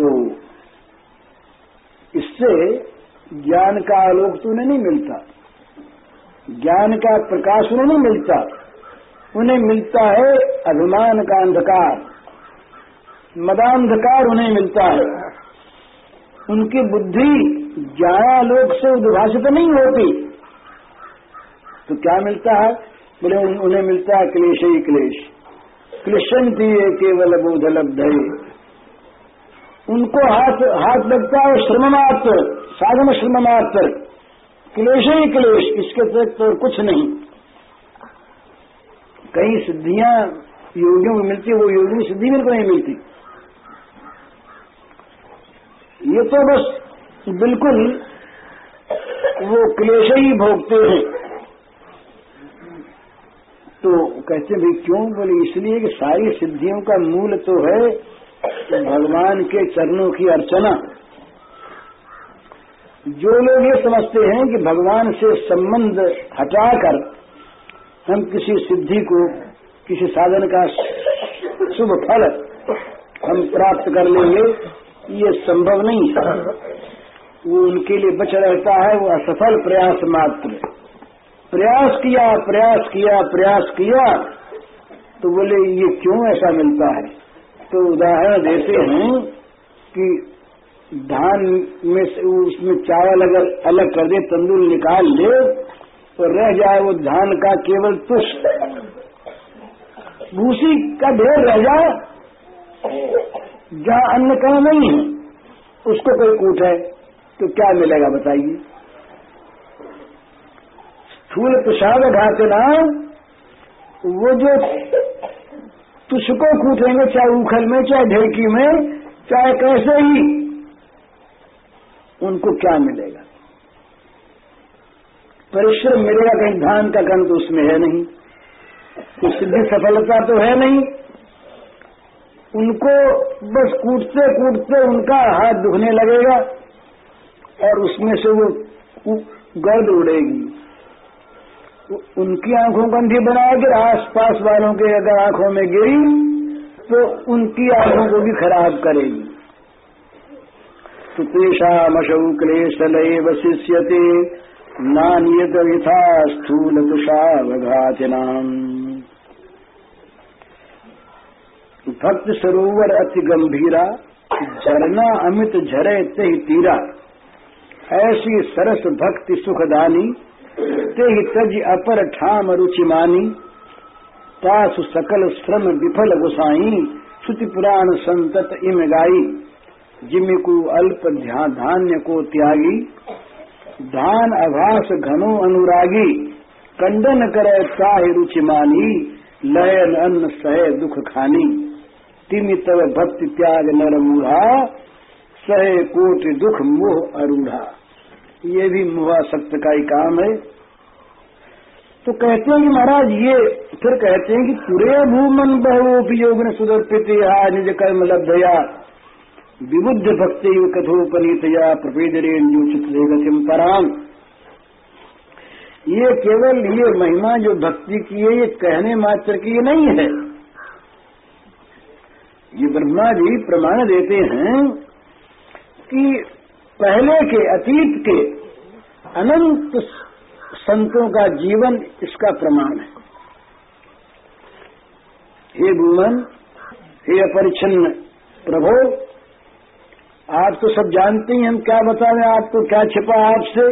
तो इससे ज्ञान का आलोक तो उन्हें नहीं मिलता। ज्ञान का प्रकाश उन्हें नहीं मिलता। उन्हें मिलता है अभिमान का अंधकार। मदांधकार उन्हें मिलता है। उनकी बुद्धि ज्ञानालोक से उद्भाषित नहीं होती। तो क्या मिलता है? बोले, उन्हें मिलता है क्लेश ही क्लेश। क्लिशंती है केवल बोध लब्ध उनको हाथ हाथ लगता है श्रम मात्र साधन श्रम मात्र क्लेश ही क्लेश, इसके तक तो कुछ नहीं। कई सिद्धियाँ योगियों को मिलती, वो योगी सिद्धि को नहीं मिलती। ये तो बस बिल्कुल वो क्लेश ही भोगते हैं। तो कहते भाई क्यों बोले? इसलिए कि सारी सिद्धियों का मूल तो है भगवान के चरणों की अर्चना। जो लोग ये समझते हैं कि भगवान से संबंध हटाकर हम किसी सिद्धि को, किसी साधन का शुभ फल हम प्राप्त कर लेंगे, ये संभव नहीं है। वो उनके लिए बच रहता है, वो असफल प्रयास मात्र। प्रयास किया प्रयास किया प्रयास किया तो बोले, ये क्यों ऐसा मिलता है? तो उदाहरण देते हैं कि धान में से उसमें चावल अगर अलग कर दे, तंदूर निकाल ले तो रह जाए वो धान का केवल तुष भूसी का ढेर रह जाए, जहाँ अन्न कहीं नहीं है, उसको कोई कूट है तो क्या मिलेगा बताइए? स्थूल प्रसाद घाते ना वो जो तुझको कूटेंगे, चाहे उखल में, चाहे ढेकी में, चाहे कैसे ही। उनको क्या मिलेगा? परिश्रम मिलेगा, कहीं धान का गंध उसमें है नहीं। कुछ सिद्धि सफलता तो है नहीं। उनको बस कूटते कूटते उनका हाथ दुखने लगेगा और उसमें से वो गर्द उड़ेगी। उनकी आँखों को अंधी बनाकर आस पास वालों के अगर आँखों में गिरी तो उनकी आँखों को भी खराब करेगी। तो मशौ क्लेश लय वशिष्यते नानियत यथा स्थूल तुषावघातिनाम भक्त सरोवर अति गंभीरा, झरना अमित झरे ते तीरा। ऐसी सरस भक्ति सुखदानी ते ही तज अपर ठाम रुचि मानी तासु सकल श्रम विफल गुसाई श्रुति पुराण संतत इम गाई। जिमिकु अल्प ध्यान धान्य को त्यागी, धान अभास घनो अनुरागी। कंडन करे ताहि रुचि मानी लयन अन्न सहे दुख खानी। तिमि तव भक्ति त्याग नर मूढ़ा, सहे कोट दुख मोह अरूढ़ा। ये भी मुहा सत्य का ही काम है। तो कहते हैं कि महाराज, ये फिर कहते हैं कि पूरे भूमन बहुपयोग ने सुदर्पित निज कर्म लब्धया, विबुद्ध भक्ति कथोपनीतया प्रपेदरेन्यू चित्रगतिम पराम। ये केवल ये महिमा जो भक्ति की है, ये कहने मात्र की नहीं है। ये ब्रह्मा जी प्रमाण देते हैं कि पहले के अतीत के अनंत संतों का जीवन इसका प्रमाण है। हे भूमन हे अपरिच्छिन्न प्रभो, आप तो सब जानते ही हम क्या बताएँ, आपको क्या छिपा आपसे?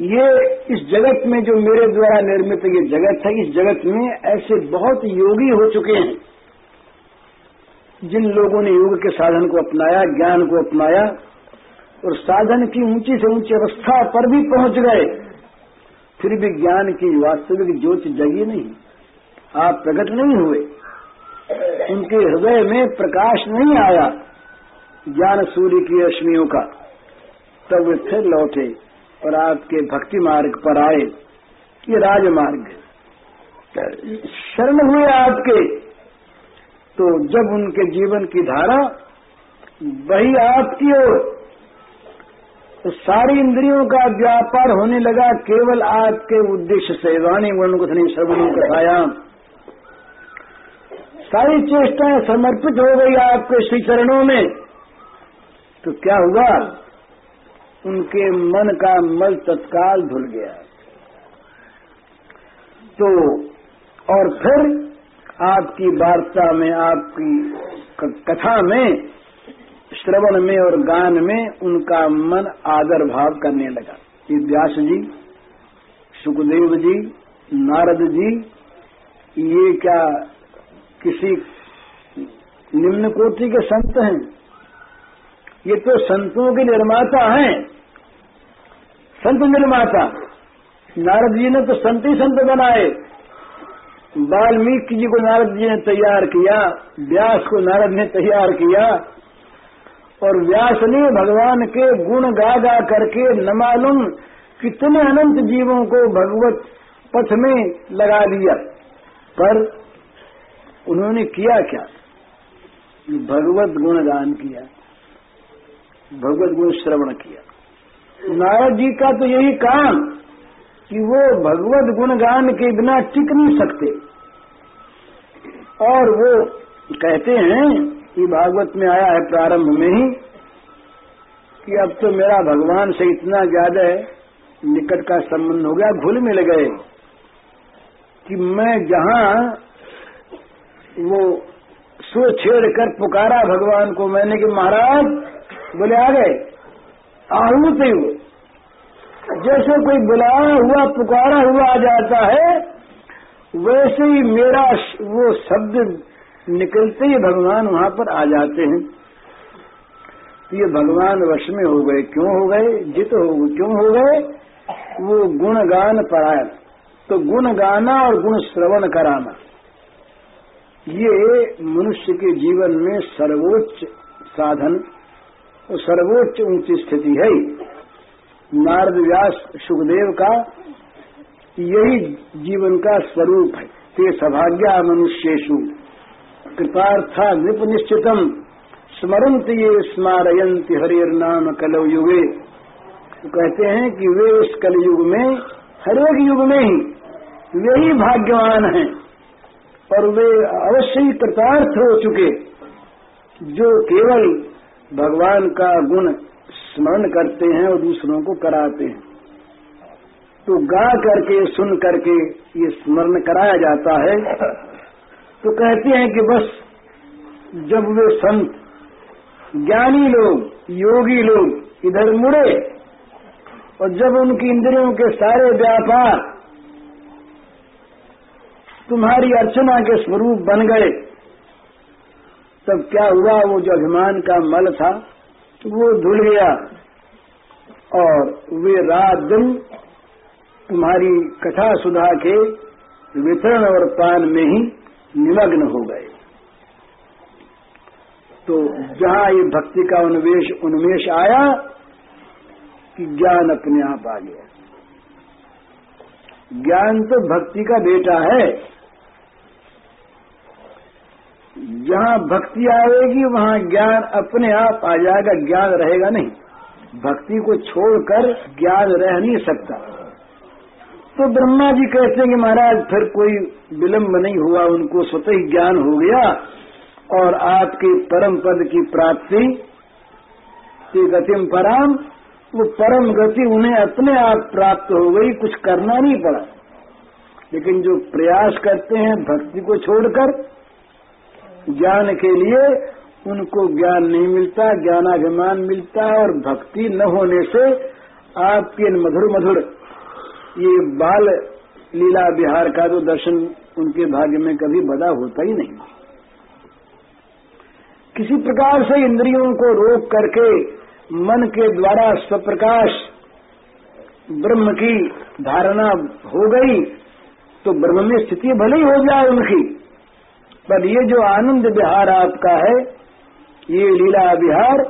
ये इस जगत में जो मेरे द्वारा निर्मित ये जगत है, इस जगत में ऐसे बहुत योगी हो चुके हैं, जिन लोगों ने योग के साधन को अपनाया, ज्ञान को अपनाया और साधन की ऊँची से ऊँची अवस्था पर भी पहुँच गए, फिर भी ज्ञान की वास्तविक ज्योति जगी नहीं। आप प्रकट नहीं हुए। उनके हृदय में प्रकाश नहीं आया। ज्ञान सूर्य की रश्मियों का। तब वे फिर लौटे और आपके भक्ति मार्ग पर आए। ये राजमार्ग शरण हुए आपके। तो जब उनके जीवन की धारा वही आपकी ओर तो सारी इंद्रियों का व्यापार होने लगा, केवल आपके उद्देश्य से। वाणी वर्णकुथनी सर्वनु कथायाम सारी चेष्टाएँ समर्पित हो गई आपके श्री चरणों में। तो क्या हुआ? उनके मन का मल तत्काल धुल गया। तो और फिर आपकी वार्ता में, आपकी कथा में श्रवण में और गान में उनका मन आदर भाव करने लगा। ये व्यास जी, सुखदेव जी, नारद जी, ये क्या किसी निम्न कोटि के संत हैं? ये तो संतों के निर्माता हैं। संत निर्माता। नारद जी ने तो संत ही संत बनाए। वाल्मीकि जी को नारद जी ने तैयार किया, व्यास को नारद ने तैयार किया। और व्यास ने भगवान के गुण गा गा करके न मालूम कितने अनंत जीवों को भगवत पथ में लगा दिया। पर उन्होंने किया क्या? भगवत गुणगान किया, भगवत गुण श्रवण किया। नारद जी का तो यही काम कि वो भगवत गुणगान के बिना टिक नहीं सकते। और वो कहते हैं कि भागवत में आया है प्रारंभ में ही, कि अब तो मेरा भगवान से इतना ज़्यादा निकट का संबंध हो गया, घुल मिल गए, कि मैं जहाँ वो सो छेड़ कर पुकारा भगवान को, मैंने कि महाराज, बोले आ गए आहूत जैसे कोई बुलाया हुआ, पुकारा हुआ आ जाता है, वैसे ही मेरा वो शब्द निकलते ही भगवान वहाँ पर आ जाते हैं। तो ये भगवान वश में हो गए। क्यों हो गए? जित हो गए क्यों हो गए? वो गुणगान परायण। तो गुण गाना और गुण श्रवण कराना। ये मनुष्य के जीवन में सर्वोच्च साधन और सर्वोच्च ऊँची स्थिति है नारद व्यास सुखदेव का यही जीवन का स्वरूप है। ते सभाग्या मनुष्येशु कृपार्था नृप निश्चितम स्मरंत ये स्मारयंत हरिर नाम कलव युगे तो कहते हैं कि वे इस कलयुग में हरेक युग में ही, वे ही भाग्यवान हैं। और वे अवश्य ही कृतार्थ हो चुके जो केवल भगवान का गुण स्मरण करते हैं और दूसरों को कराते हैं। तो गा करके, सुन करके ये स्मरण कराया जाता है। तो कहते हैं कि बस जब वे संत, ज्ञानी लोग, योगी लोग इधर मुड़े और जब उनकी इंद्रियों के सारे व्यापार तुम्हारी अर्चना के स्वरूप बन गए, तब क्या हुआ वो जो अभिमान का मल था? वो धुल गया और वे रात दिन तुम्हारी कथा सुधा के वितरण और पान में ही निमग्न हो गए। तो जहाँ ये भक्ति का उन्वेश, उन्मेष आया कि ज्ञान अपने आप आ गया। ज्ञान तो भक्ति का बेटा है। जहाँ भक्ति आएगी, वहाँ ज्ञान अपने आप आ जाएगा, ज्ञान रहेगा नहीं। भक्ति को छोड़कर ज्ञान रह नहीं सकता। तो ब्रह्मा जी कहते हैं कि महाराज, फिर कोई विलंब नहीं हुआ, उनको स्वतः ज्ञान हो गया और आपके परम पद की प्राप्ति की गतिम पराम, वो परम गति उन्हें अपने आप प्राप्त हो गई, कुछ करना नहीं पड़ा। लेकिन जो प्रयास करते हैं भक्ति को छोड़कर, ज्ञान के लिए उनको ज्ञान नहीं मिलता, ज्ञानाभिमान मिलता और भक्ति न होने से आपके मधुर मधुर ये बाल लीला बिहार का तो दर्शन उनके भाग्य में कभी बदा होता ही नहीं। किसी प्रकार से इंद्रियों को रोक करके मन के द्वारा स्वप्रकाश ब्रह्म की धारणा हो गई तो ब्रह्म में स्थिति भले ही हो जाए उनकी। पर ये जो आनंद विहार आपका है, ये लीला विहार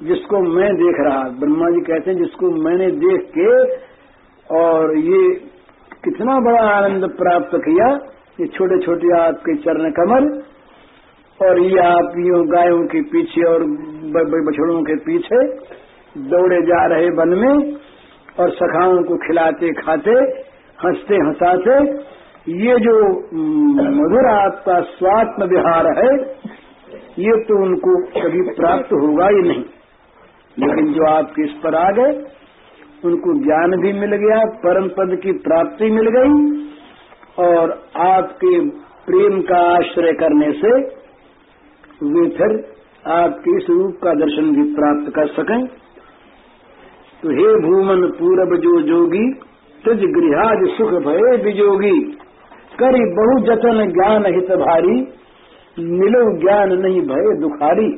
जिसको मैं देख रहा, ब्रह्मा जी कहते हैं जिसको मैंने देख के और ये कितना बड़ा आनंद प्राप्त किया ये छोटे छोटे आपके चरण कमल और ये आप यूँ गायों के पीछे और बछड़ों के पीछे दौड़े जा रहे वन में और सखाओं को खिलाते, खाते, हँसते, हंसाते। ये जो मधुर आपका स्वात्म विहार है, ये तो उनको कभी प्राप्त होगा ही नहीं। लेकिन जो आपके इस पर आ गए उनको ज्ञान भी मिल गया, परम पद की प्राप्ति मिल गई, और आपके प्रेम का आश्रय करने से वे फिर आपके इस रूप का दर्शन भी प्राप्त कर सकें। तो हे भूमन पूरब जो जोगी, तुझ गृहाज सुख भय बिजोगी करी बहु जतन ज्ञान हित भारी, मिलो ज्ञान नहीं भय दुखारी,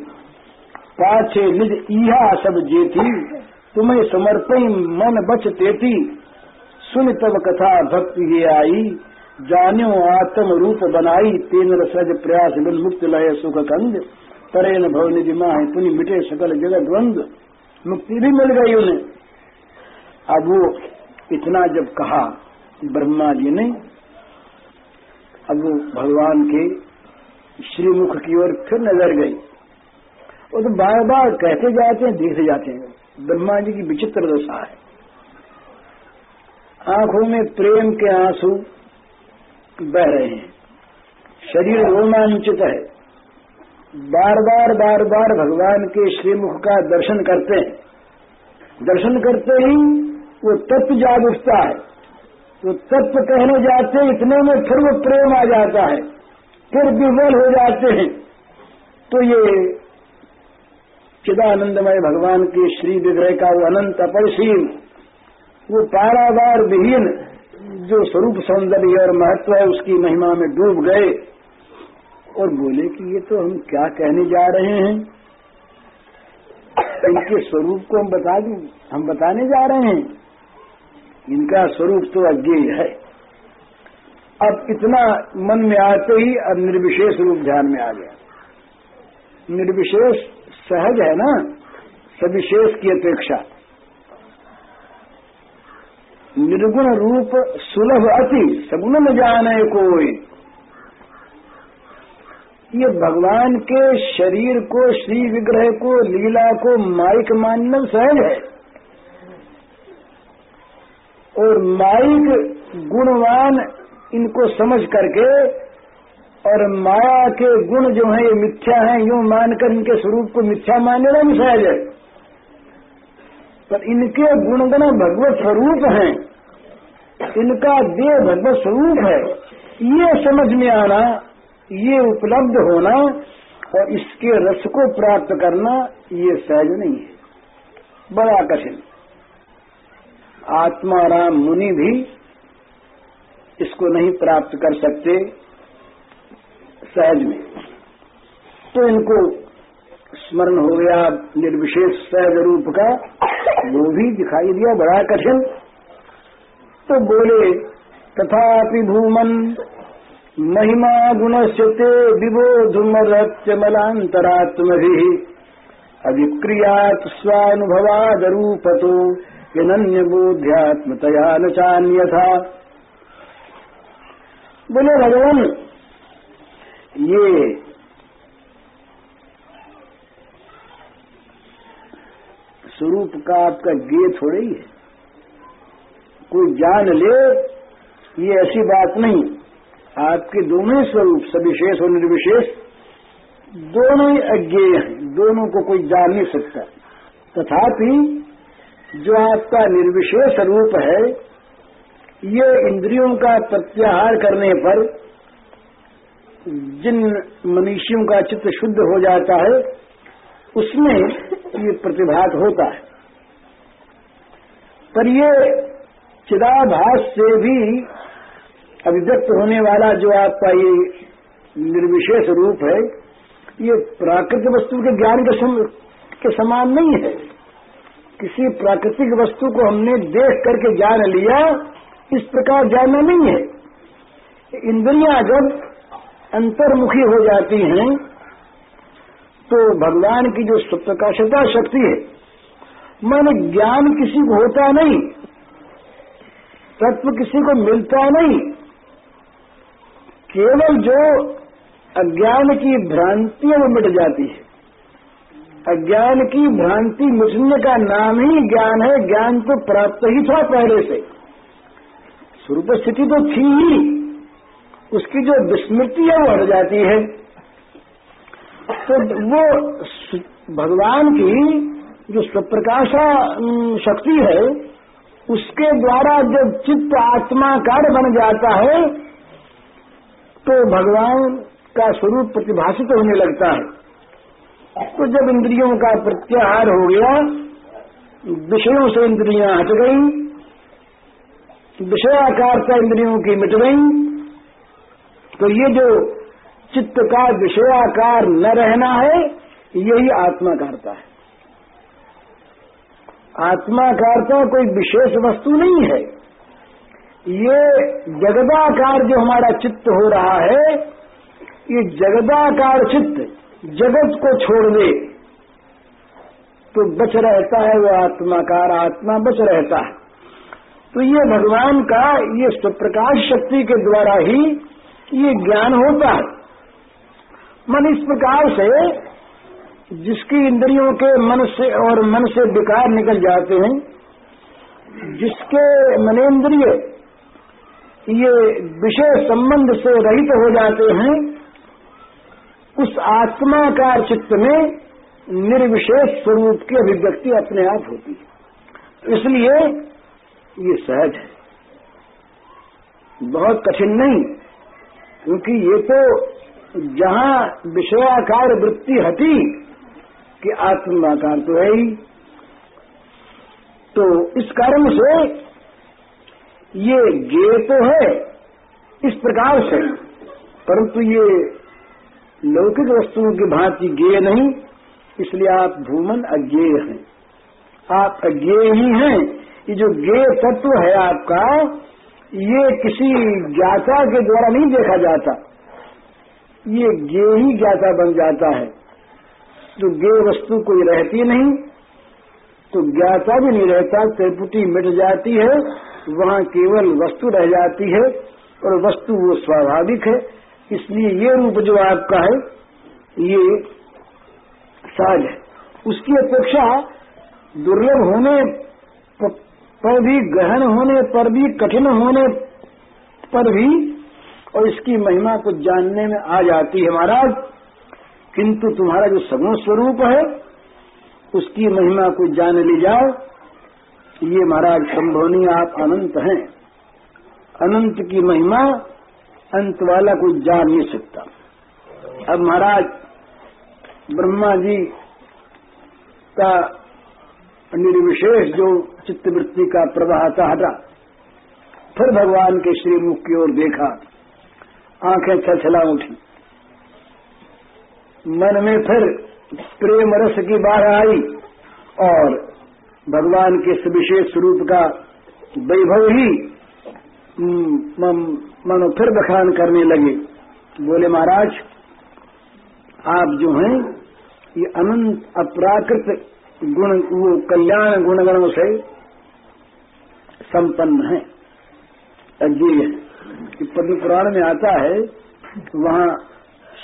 पाछे निज इहा सब जेती तुम्हें समर्पण मन बच तेती। सुन तब कथा भक्ति ये आई। जान्यो आत्म रूप बनाई। तेन सज प्रयास बिन मुक्त लय सुख कंद तरे न भव निज माह पुनि मिटे सकल जगत द्वंद। मुक्ति भी मिल गई उन्हें। अब वो इतना जब कहा ब्रह्मा जी ने, अब वो भगवान के श्रीमुख की ओर फिर नज़र गई। वो तो बार बार कहते जाते हैं, देखते जाते हैं। ब्रह्मा जी की विचित्र दशा है। आँखों में प्रेम के आँसू बह रहे हैं। शरीर रोमांचित है। बार बार बार बार भगवान के श्रीमुख का दर्शन करते हैं। दर्शन करते ही वो तत्व जाग उठता है। वो तत्व कहने जाते इतने में फिर वो प्रेम आ जाता है। फिर विवल हो जाते हैं। तो ये चिदानंदमय भगवान के श्री विग्रह का वो अनंत अपरिसीम, वो पारावार विहीन जो स्वरूप सौंदर्य और महत्व है, उसकी महिमा में डूब गए। और बोले कि ये तो हम क्या कहने जा रहे हैं? इनके स्वरूप को हम बता दें, हम बताने जा रहे हैं। इनका स्वरूप तो अज्ञेय है। अब इतना मन में आते ही अब निर्विशेष रूप ध्यान में आ गया। निर्विशेष सहज है ना? सविशेष की अपेक्षा। निर्गुण रूप सुलभ अति, सगुण जाने कोई। ये भगवान के शरीर को, श्री विग्रह को, लीला को माइक मानना सहज है। और माइक गुणवान इनको समझ करके और माया के गुण जो है, ये मिथ्या हैं, यूँ मानकर इनके स्वरूप को मिथ्या मानने भी सहज है। पर इनके गुणगण भगवत स्वरूप हैं, इनका देह भगवत स्वरूप है, ये समझ में आना, ये उपलब्ध होना और इसके रस को प्राप्त करना, ये सहज नहीं है। बड़ा कठिन। आत्माराम मुनि भी इसको नहीं प्राप्त कर सकते। सहज में। तो इनको स्मरण हो गया निर्विशेष सहज रूप का, वो भी दिखाई दिया, बड़ा कठिन। तो बोले, तथापि भूमन, महिमा गुणस्य ते विबोधुमरत्यमलांतरात्म भी अभिक्रियात स्वानुभवाद रूपतो विनन्य बोध्यात्मतया न चान्यथा। बोले, भगवान ये स्वरूप का आपका गे थोड़े ही है। कोई जान ले, ये ऐसी बात नहीं। आपके दोनों स्वरूप सविशेष और निर्विशेष दोनों ही अज्ञेय हैं। दोनों को कोई जान नहीं सकता। तथापि जो आपका निर्विशेष रूप है, ये इंद्रियों का प्रत्याहार करने पर जिन मनुष्यों का चित्त शुद्ध हो जाता है उसमें ये प्रतिभात होता है। पर ये चिदाभास से भी अभिव्यक्त होने वाला जो आपका ये निर्विशेष रूप है ये प्राकृतिक वस्तु के ज्ञान के, सम, के समान नहीं है। किसी प्राकृतिक वस्तु को हमने देख करके जान लिया इस प्रकार जानना नहीं है। इंद्रियाँ जब अंतर्मुखी हो जाती हैं तो भगवान की जो प्रकाशता शक्ति है, मन ज्ञान किसी को होता नहीं, तत्व किसी को मिलता नहीं, केवल जो अज्ञान की भ्रांतियाँ वो मिट जाती है। अज्ञान की भ्रांति मिटने का नाम ही ज्ञान है, ज्ञान तो प्राप्त ही था पहले से। स्वरूप स्थिति तो थी ही। उसकी जो विस्मृति है वो हट जाती है। तो वो भगवान की जो स्वप्रकाशा शक्ति है, उसके द्वारा जब चित्त आत्माकार बन जाता है तो भगवान का स्वरूप प्रतिभाषित होने लगता है। तो जब इंद्रियों का प्रत्याहार हो गया, विषयों से इंद्रियाँ हट गई विषयाकारता इंद्रियों की मिट गई तो ये जो चित्त का, विषयाकार न रहना है, यही आत्माकारता है। आत्माकारता कोई विशेष वस्तु नहीं है। ये जगदाकार जो हमारा चित्त हो रहा है, ये जगदाकार चित्त जगत को छोड़ दे। तो बच रहता है वो आत्माकार, आत्मा बच रहता है। तो ये भगवान का, ये स्वप्रकाश शक्ति के द्वारा ही ये ज्ञान होता है। मन इस प्रकार से जिसकी इंद्रियों के मन से और मन से विकार निकल जाते हैं, जिसके मनेन्द्रिय ये विषय संबंध से रहित हो जाते हैं, उस आत्माकार चित्त में निर्विशेष स्वरूप की अभिव्यक्ति अपने आप होती है। इसलिए ये सहज है। बहुत कठिन नहीं। क्योंकि ये तो जहाँ विषयाकार वृत्ति हटी कि आत्माकार तो है ही तो इस कारण से ये गे तो है, इस प्रकार से। परंतु ये लौकिक वस्तुओं की भांति गे नहीं, इसलिए आप भूमन अज्ञेय हैं। आप अज्ञेय ही हैं, ये जो गे तत्व है आपका ये किसी ज्ञाता के द्वारा नहीं देखा जाता। ये गे ही ज्ञाता बन जाता है। तो गे वस्तु कोई रहती नहीं तो ज्ञाता भी नहीं रहता। त्रिपुटी मिट जाती है, वहाँ केवल वस्तु रह जाती है और वस्तु वो स्वाभाविक है। इसलिए ये रूप जो आपका है, ये साज है। उसकी अपेक्षा दुर्लभ होने पर भी गहन होने पर भी, कठिन होने पर भी, और इसकी महिमा को जानने में आ जाती है महाराज। किंतु तुम्हारा जो सगुण स्वरूप है, उसकी महिमा को जान ली जाओ ये महाराज संभवनी आप अनंत हैं। अनंत की महिमा अंत वाला कोई जान नहीं सकता। अब महाराज, ब्रह्मा जी का निर्विशेष जो चित्तवृत्ति का प्रवाह था हटा फिर भगवान के श्रीमुख की ओर देखा। आँखें छलछला उठी। मन में फिर प्रेम रस की बाढ़ आई और भगवान के इस विशेष रूप का वैभव ही मनो फिर बखान करने लगे। बोले, महाराज, आप जो हैं, ये अनंत अपराकृत गुण, वो कल्याण गुणगणों से संपन्न है। अज्ञेय है। पद्म पुराण में आता है, वहाँ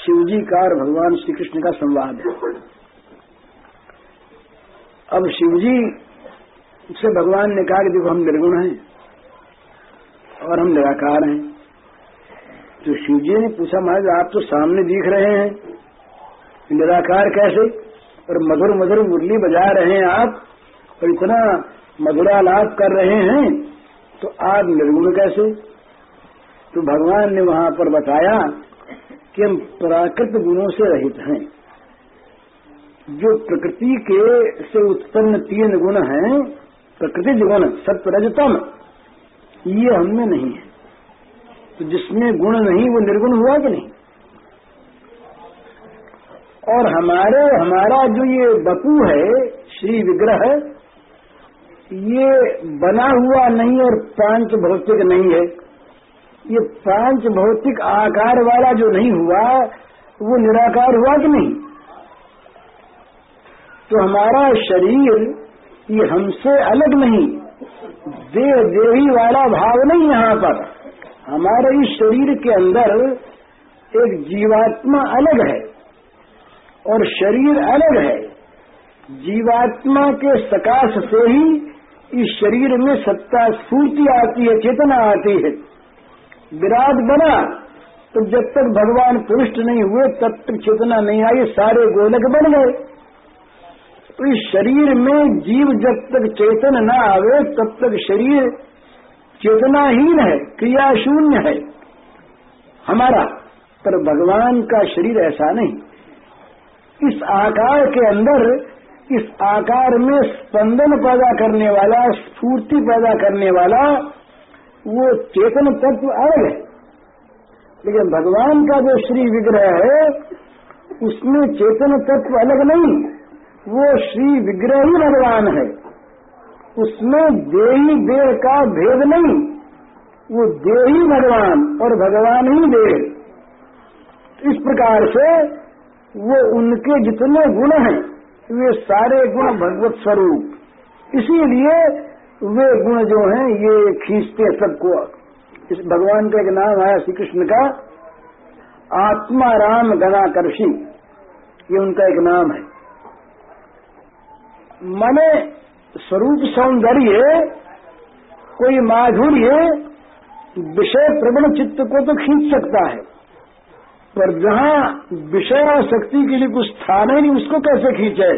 शिवजी का और भगवान श्री कृष्ण का संवाद है। अब शिवजी से भगवान ने कहा कि देखो, हम निर्गुण हैं और हम निराकार हैं। तो शिवजी ने पूछा, महाराज, आप तो सामने दिख रहे हैं। निराकार कैसे? और मधुर मधुर मुरली बजा रहे हैं आप, और इतना मधुरालाप कर रहे हैं तो आप निर्गुण कैसे? तो भगवान ने वहाँ पर बताया कि हम प्राकृत गुणों से रहित हैं। जो प्रकृति के से उत्पन्न तीन गुण हैं, प्रकृति गुण सत्य रजतम ये हममें नहीं है। तो जिसमें गुण नहीं, वो निर्गुण हुआ कि नहीं? और हमारे, हमारा जो ये बपू है, श्री विग्रह, ये बना हुआ नहीं और पाँच भौतिक नहीं है। ये पाँच भौतिक आकार वाला जो नहीं हुआ, वो निराकार हुआ कि नहीं? तो हमारा शरीर ये हमसे अलग नहीं। देह देवी वाला भाव नहीं यहाँ पर। हमारे इस शरीर के अंदर एक जीवात्मा अलग है। और शरीर अलग है। जीवात्मा के सकाश से ही इस शरीर में सत्ता, स्फूर्ति आती है, चेतना आती है। विराट बना तो जब तक भगवान पुरुष नहीं हुए, तब तक चेतना नहीं आई, सारे गोलक बन गए। तो इस शरीर में जीव जब तक चेतन न आवे, तब तक शरीर चेतनाहीन है क्रिया शून्य है। हमारा, पर भगवान का शरीर ऐसा नहीं। इस आकार के अंदर, इस आकार में स्पंदन पैदा करने वाला, स्फूर्ति पैदा करने वाला, वो चेतन तत्व अलग है। लेकिन भगवान का जो श्री विग्रह है, उसमें चेतन तत्व अलग नहीं, वो श्री विग्रह ही भगवान है। उसमें देही देह का भेद नहीं, वो देही भगवान और भगवान ही देह। इस प्रकार से वो उनके जितने गुण हैं, वे सारे गुण भगवत स्वरूप। इसीलिए वे गुण जो हैं, ये खींचते सबको। इस भगवान का एक नाम आया श्री कृष्ण का, आत्मा राम गणाकर्षी ये उनका एक नाम है। मने स्वरूप सौंदर्य, कोई माधुर्य, विषय प्रबण चित्त को तो खींच सकता है। पर जहाँ विषय और शक्ति के लिए कुछ स्थान ही नहीं उसको कैसे खींचे?